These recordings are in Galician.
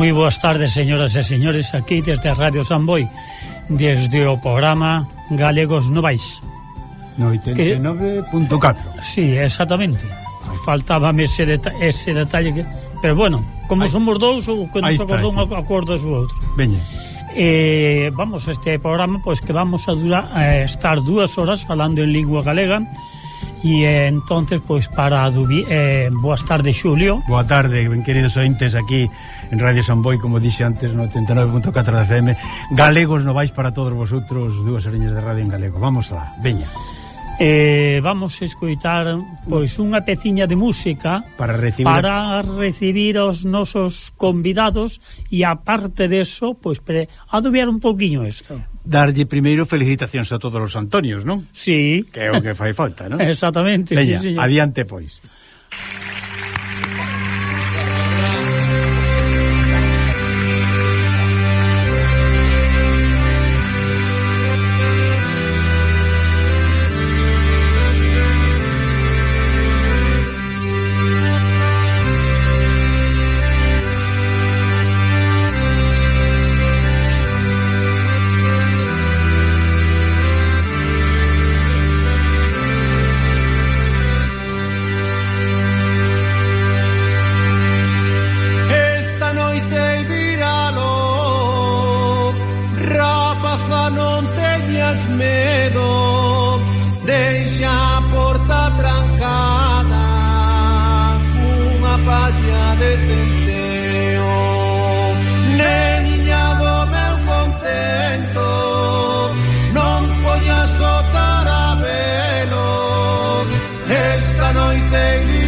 Moi boas tardes, señoras e señores, aquí desde Radio Samboy, desde o programa Galegos Novais. No 89.4. Sí, exactamente. Faltábame ese, deta ese detalle que... Pero bueno, como Ahí. somos dous, o que nos acordou un acordo o outro. Veña. Eh, vamos, este programa, pois pues, que vamos a durar, a estar dúas horas falando en lingua galega, E eh, entonces pois para Dubi, eh, boas tardes Xulio. Boa tarde, ben queridos ointes aquí en Radio Samboy, como dixe antes no 89.4 da FM. Galegos no vais para todos vosotros, dúas ariñas de radio en galego. Vamos lá, veña. Eh, vamos a escoitar pois unha peciña de música para recibir para recibir os nosos convidados e aparte deso, pois pre, adubiar un poquiño isto darlle primeiro felicitacións a todos os Antonios, non? Sí. Que é o que fai falta, non? Exactamente. Veña, sí, sí. adiante, pois. abbias medo, deixa a porta trancada cunha palla de centeo. Neniña do meu contento, non poñas o tarabelo esta noite iría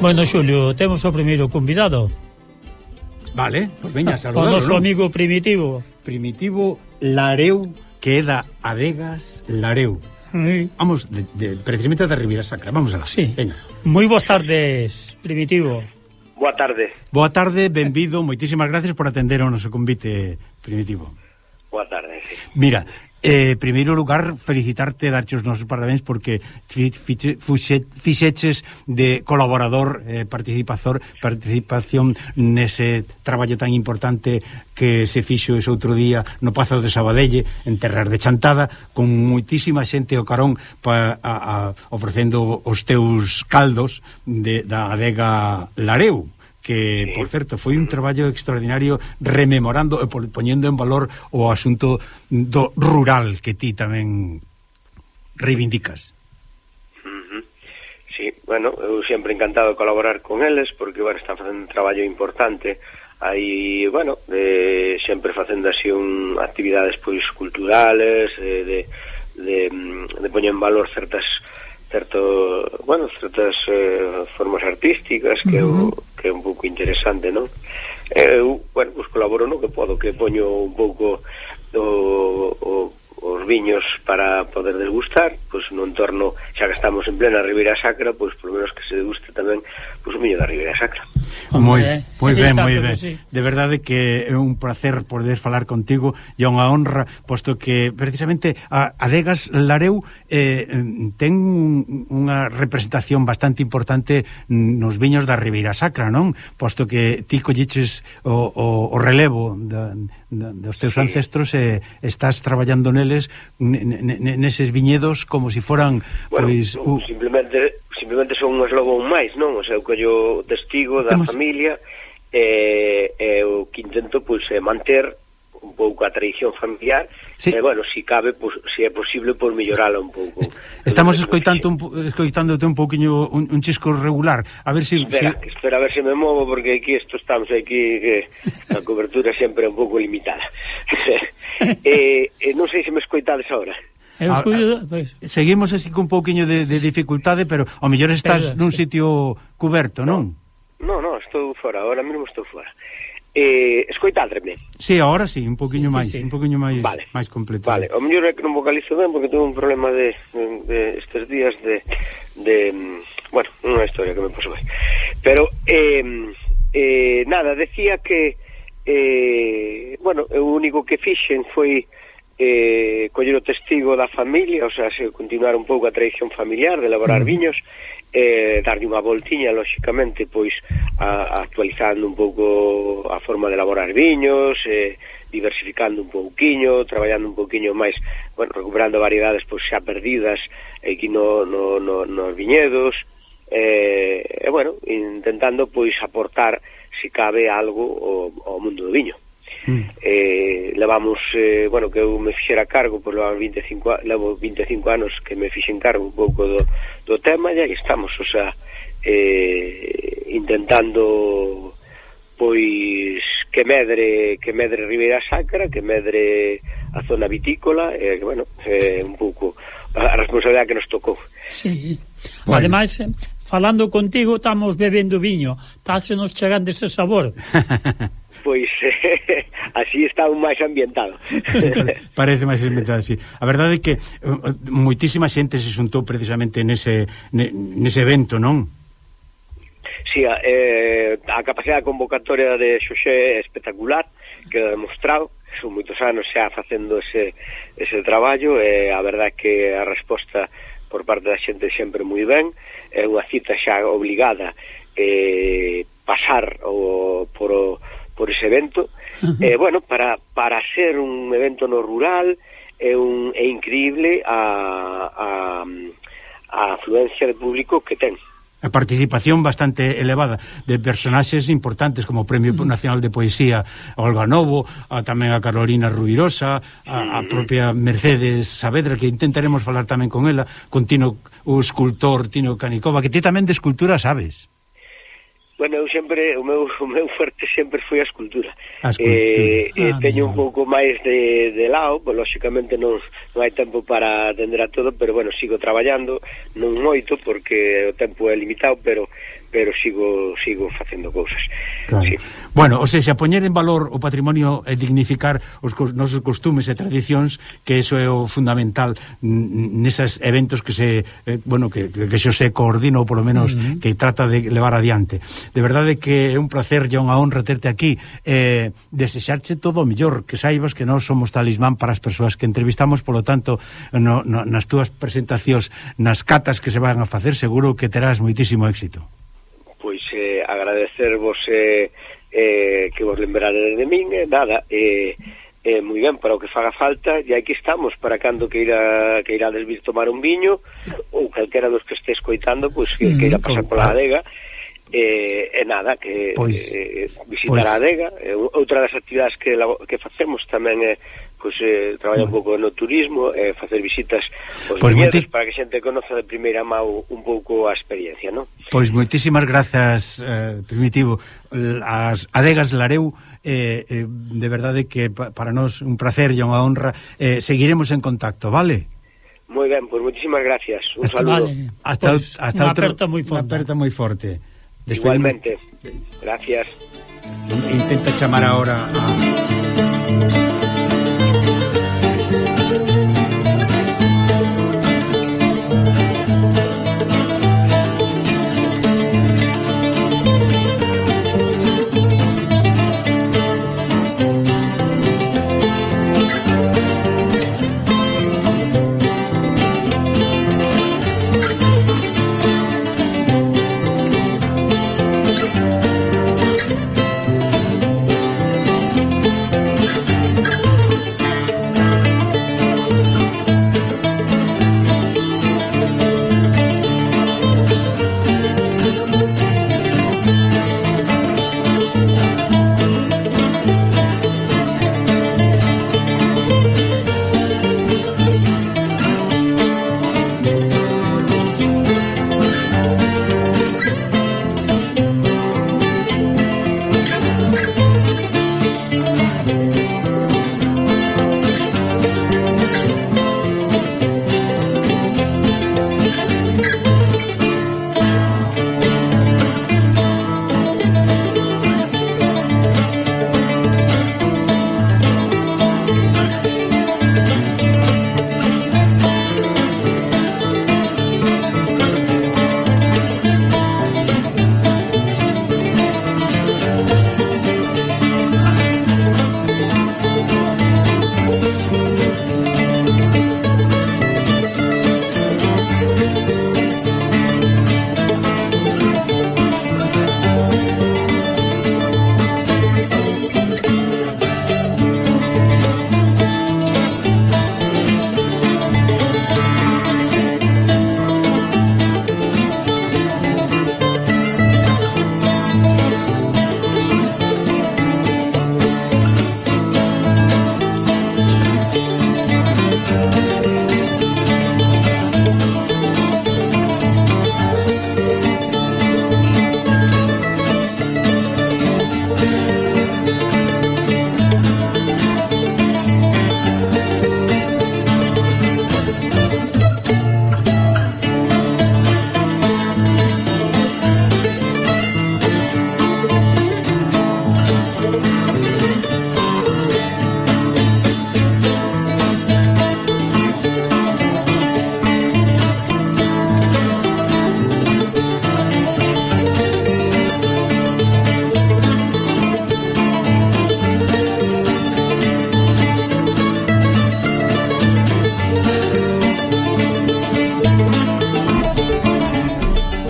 Bueno, Xulio, temos o primeiro convidado. Vale, pois pues veña, saludalo. O noso amigo Primitivo. Primitivo Lareu, que é da Adegas Lareu. Sí. Vamos, de, de, precisamente da Riviera Sacra, vamos alá. Sí. Veña. Moi boas tardes, Primitivo. Boa tarde. Boa tarde, benvido, moitísimas gracias por atender o noso convite, Primitivo. Boa tarde, sí. Mira, Eh, primeiro lugar, felicitarte, darche os nosos parabéns porque fixeches de colaborador, eh, participador, participación nese traballo tan importante que se fixo ese outro día no Pazo de Sabadelle, en Terras de Chantada, con moitísima xente ao carón pa, a, a, ofrecendo os teus caldos de, da adega Lareu que, por certo, foi un traballo extraordinario rememorando e poñendo en valor o asunto do rural que ti tamén reivindicas. Uh. Sí, bueno, eu sempre encantado de colaborar con eles porque, bueno, están facendo un traballo importante aí, bueno, de, sempre facendo así un actividades pois culturales, de, de, de, de poñer en valor certas certo, bueno, certas eh, formas artísticas que, uh -huh. que é un pouco interesante, non? Eh, eu, bueno, pues colaboro no que podo, que poño un pouco o, o, os viños para poder degustar, pois pues, no entorno, xa que estamos en plena Ribeira Sacra, pois pues, polo menos que se deguste tamén pois, pues, o viño da Ribeira Sacra. Moi, moi ben, moi ben. Sí. De verdade que é un placer poder falar contigo e unha honra, posto que precisamente a Adegas Lareu eh, ten un, unha representación bastante importante nos viños da Ribeira Sacra, non? Posto que ti colliches o, o, o relevo da, da, dos teus sí. ancestros e estás traballando neles neses viñedos como se si foran bueno, pois, u... simplemente simplemente son un eslogón máis, non? O sea, eu collo testigo da Temos... familia e, e o que intento pois é manter un pouco a tradición familiar sí. e, bueno, si cabe, pois, se é posible, por mellorala un pouco. Estamos escoitando un, escoitándote un pouquiño un, un chisco regular, a ver se... Si, espera, si... espera a ver se me movo, porque aquí esto estamos aquí, que a cobertura sempre é un pouco limitada. eh, eh, non sei se me escoitades agora. Eu escollo, pois. Seguimos así con un pouquiño de, de dificultade, pero ao mellor estás pero, nun sí. sitio cuberto, non? Non, non, no, estou fora, agora mesmo estou fora. Eh, escoitádreme. Sí, agora sí, un pouquiño sí, sí, máis, sí. un pouquiño máis vale. máis completo. Vale, o mellor é que non vocalizo ben porque tuve un problema de, de, de estes días de, de bueno, unha historia que me puso ben. Pero eh, eh, nada, decía que eh, bueno, o único que fixen foi eh, coller o testigo da familia, ou sea, se continuar un pouco a tradición familiar de elaborar mm. viños, eh, darlle unha voltiña, lóxicamente, pois, a, actualizando un pouco a forma de elaborar viños, eh, diversificando un pouquiño, traballando un pouquiño máis, bueno, recuperando variedades pois xa perdidas aquí no, no, no, nos viñedos, eh, e, bueno, intentando, pois, aportar, se cabe, algo ao, ao mundo do viño. Mm. Eh, levamos, eh, bueno, que eu me fixera cargo, pois levamos 25, levo 25 anos que me fixen cargo un pouco do, do tema, e aí estamos, o sea, eh, intentando pois que medre que medre Ribeira Sacra, que medre a zona vitícola, e eh, que, bueno, eh, un pouco a responsabilidade que nos tocou. Sí. Bueno. Ademais, eh, falando contigo, estamos bebendo viño, tásenos chegando ese sabor. pois eh, así está un máis ambientado. Parece máis ambientado, sí. A verdade é que eh, moitísima xente se xuntou precisamente nese, nese evento, non? Sí, a, eh, a capacidade convocatoria de Xoxé é espectacular, queda demostrado, son moitos anos xa facendo ese, ese traballo, e eh, a verdade é que a resposta por parte da xente sempre moi ben, é unha cita xa obligada eh, pasar o, por o por ese evento. Uh -huh. eh, bueno, para, para ser un evento no rural é, un, é increíble a, a, a afluencia de público que ten. A participación bastante elevada de personaxes importantes como o Premio. Nacional de Poesía Olga Novo, a, tamén a Carolina Rubirosa, a, a propia Mercedes Saavedra, que intentaremos falar tamén con ela, con Tino, o escultor Tino Canicova, que ti tamén de escultura sabes. Bueno, eu sempre, o meu, o meu fuerte sempre foi a escultura. A escultura. Eh, eh ah, teño un pouco máis de, de lado, pues, lóxicamente non, non hai tempo para atender a todo, pero bueno, sigo traballando, non moito, porque o tempo é limitado, pero pero sigo sigo facendo cousas. Claro. Sí. Bueno, ou seja, poñer en valor o patrimonio e dignificar os cos, nosos costumes e tradicións, que eso é o fundamental neses eventos que se eh, bueno, que que xo se coordina ou polo menos uh -huh. que trata de levar adiante. De verdade que é un placer e unha honra terte aquí eh desexarche todo o mellor, que saibas que nós somos talismán para as persoas que entrevistamos, polo tanto, no, no, nas túas presentacións, nas catas que se van a facer, seguro que terás moitísimo éxito eh, agradecervos eh, eh, que vos lembrarades de min, eh, nada, eh, eh, moi ben para o que faga falta e aquí estamos para cando que ira, que irá vir tomar un viño ou calquera dos que este escoitando pois que, mm, que ira pasar pola adega eh, e, eh, eh, nada, que pois, eh, visitar pois. a adega eh, outra das actividades que, que facemos tamén é eh, pois, eh, traballa un pouco no turismo e eh, facer visitas aos pois moiti... para que xente conoza de primeira mão un pouco a experiencia, non? Pois moitísimas grazas, eh, Primitivo. As adegas Lareu eh, eh, de verdade que pa, para nós un placer e unha honra. Eh, seguiremos en contacto, vale? Moi ben, pois moitísimas gracias. Un hasta, saludo. Vale. Hasta, pois pues, hasta unha aperta moi forte. Aperta moi forte. Despedimos... Igualmente. Gracias. Intenta chamar agora a...